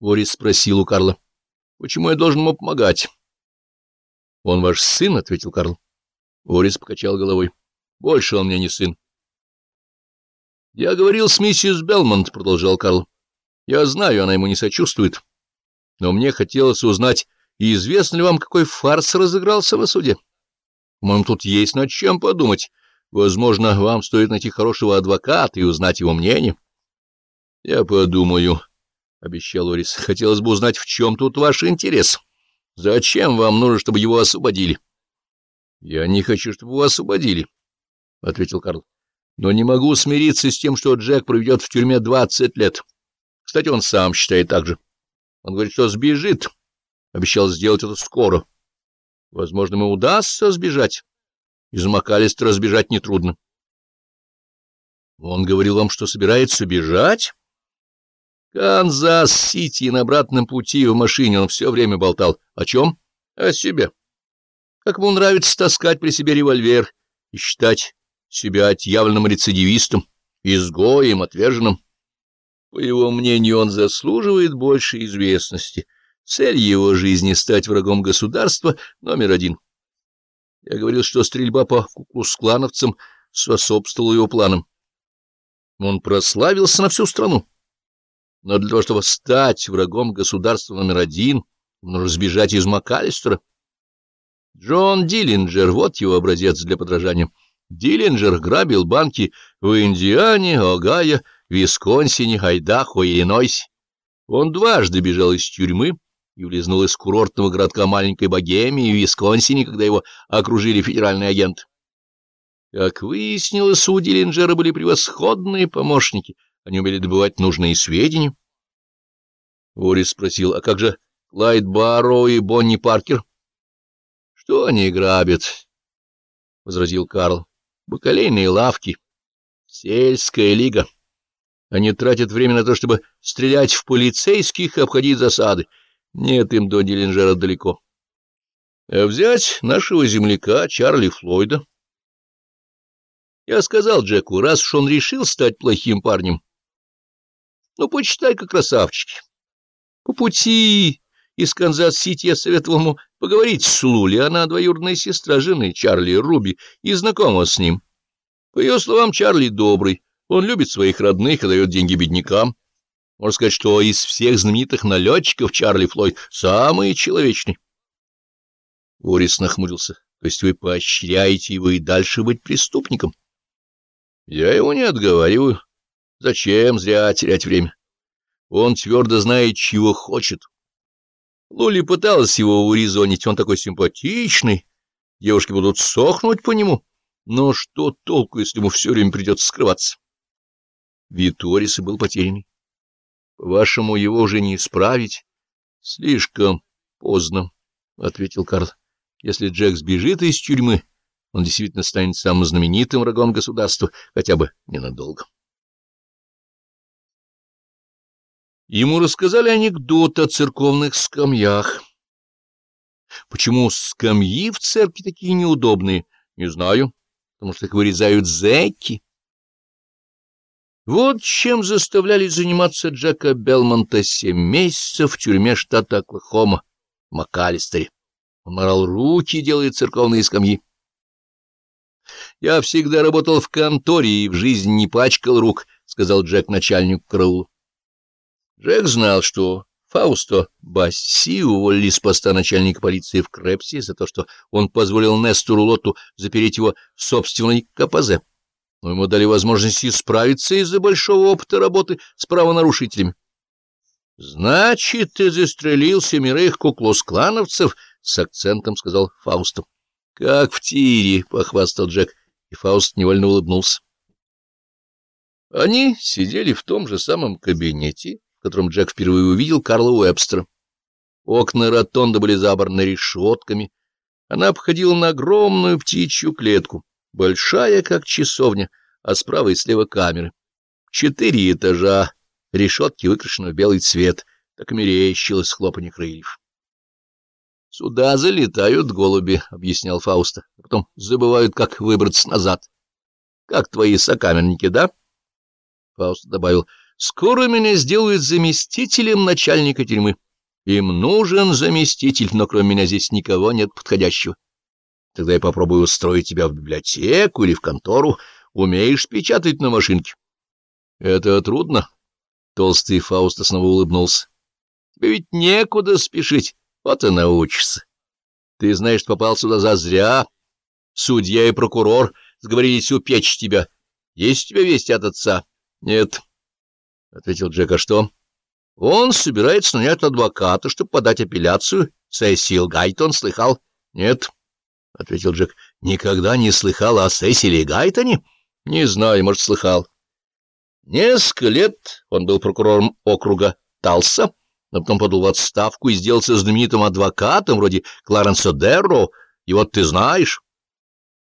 Орис спросил у Карла. — Почему я должен ему помогать? — Он ваш сын, — ответил Карл. Орис покачал головой. — Больше он мне не сын. — Я говорил с миссис Белмонт, — продолжал Карл. — Я знаю, она ему не сочувствует. Но мне хотелось узнать, известно ли вам, какой фарс разыгрался на суде. По-моему, тут есть над чем подумать. Возможно, вам стоит найти хорошего адвоката и узнать его мнение. — Я подумаю, — обещал Орис. — Хотелось бы узнать, в чем тут ваш интерес. Зачем вам нужно, чтобы его освободили? — Я не хочу, чтобы его освободили, — ответил Карл. — Но не могу смириться с тем, что Джек проведет в тюрьме двадцать лет. Кстати, он сам считает так же. Он говорит, что сбежит. Обещал сделать это скоро. Возможно, ему удастся сбежать. Из МакАлистера сбежать нетрудно. Он говорил вам, что собирается бежать? Канзас-Сити на обратном пути в машине он все время болтал. О чем? О себе. Как ему нравится таскать при себе револьвер и считать себя отъявленным рецидивистом, изгоем, отверженным. По его мнению, он заслуживает большей известности. Цель его жизни — стать врагом государства номер один. Я говорил, что стрельба по куклусклановцам способствовала его планам. Он прославился на всю страну. Но для того, чтобы стать врагом государства номер один, нужно сбежать из МакАлистера. Джон Диллинджер, вот его образец для подражания. Диллинджер грабил банки в Индиане, Огайо, Висконсине, Айдахо и Иллинойсе. Он дважды бежал из тюрьмы и улизнул из курортного городка маленькой Богемии в Висконсине, когда его окружили федеральные агенты. Как выяснилось, у Диллинджера были превосходные помощники — они умели добывать нужные сведения. Орис спросил, а как же Клайд Барроу и Бонни Паркер? — Что они грабят? — возразил Карл. — Бакалейные лавки. Сельская лига. Они тратят время на то, чтобы стрелять в полицейских и обходить засады. Нет им до Диллинджера далеко. А взять нашего земляка Чарли Флойда. Я сказал Джеку, раз уж он решил стать плохим парнем, ну, почитай-ка, красавчики. По пути из Канзас-Сити я советовал ему поговорить с Луле. Она двоюродная сестра жены Чарли, Руби и знакома с ним. По ее словам, Чарли добрый. Он любит своих родных и дает деньги беднякам. Можно сказать, что из всех знаменитых налетчиков Чарли Флойд самый человечный. Орис нахмурился. То есть вы поощряете его и дальше быть преступником? Я его не отговариваю. Зачем зря терять время? Он твердо знает, чего хочет. Лули пыталась его урезонить, он такой симпатичный. Девушки будут сохнуть по нему. Но что толку, если ему все время придется скрываться? Виторис был потерянный. По-вашему, его уже не исправить? Слишком поздно, — ответил Карл. Если Джек сбежит из тюрьмы, он действительно станет самым знаменитым врагом государства, хотя бы ненадолго. Ему рассказали анекдот о церковных скамьях. Почему скамьи в церкви такие неудобные, не знаю, потому что их вырезают зэки. Вот чем заставляли заниматься Джека Белмонта семь месяцев в тюрьме штата Оклахома, в МакАлистере. Он морал руки, делая церковные скамьи. «Я всегда работал в конторе и в жизни не пачкал рук», — сказал Джек начальнику караула. Джек знал, что Фаусто Басси уволили с поста начальника полиции в Крепсе за то, что он позволил Нестору Лоту запереть его в собственной КПЗ. Но ему дали возможность исправиться из-за большого опыта работы с правонарушителями. — Значит, ты застрелил семерых куклус-клановцев? — с акцентом сказал Фаустом. — Как в тире, — похвастал Джек, и Фауст невольно улыбнулся. Они сидели в том же самом кабинете, в котором Джек впервые увидел Карла Уэбстера. Окна ротонда были забраны решетками. Она обходила на огромную птичью клетку, большая, как часовня, а справа и слева камеры. Четыре этажа, решетки выкрашены в белый цвет, так мерещилось хлопанье крыльев. — Сюда залетают голуби, — объяснял Фауста, — а потом забывают, как выбраться назад. — Как твои сокамерники, да? Фауст добавил — Скоро меня сделают заместителем начальника тюрьмы. Им нужен заместитель, но кроме меня здесь никого нет подходящего. Тогда я попробую устроить тебя в библиотеку или в контору. Умеешь печатать на машинке? Это трудно. Толстый Фауст снова улыбнулся. Тебе ведь некуда спешить, вот и научишься. Ты знаешь, попал сюда зазря. Судья и прокурор сговорились упечь тебя. Есть у тебя вести от отца? Нет. — ответил Джек. — А что? — Он собирается нанять адвоката, чтобы подать апелляцию. Сесил Гайтон слыхал? — Нет, — ответил Джек. — Никогда не слыхал о Сесиле Гайтоне? — Не знаю, может, слыхал. Несколько лет он был прокурором округа Талса, но потом подал в отставку и сделался знаменитым адвокатом, вроде Кларенса Дерро, и вот ты знаешь...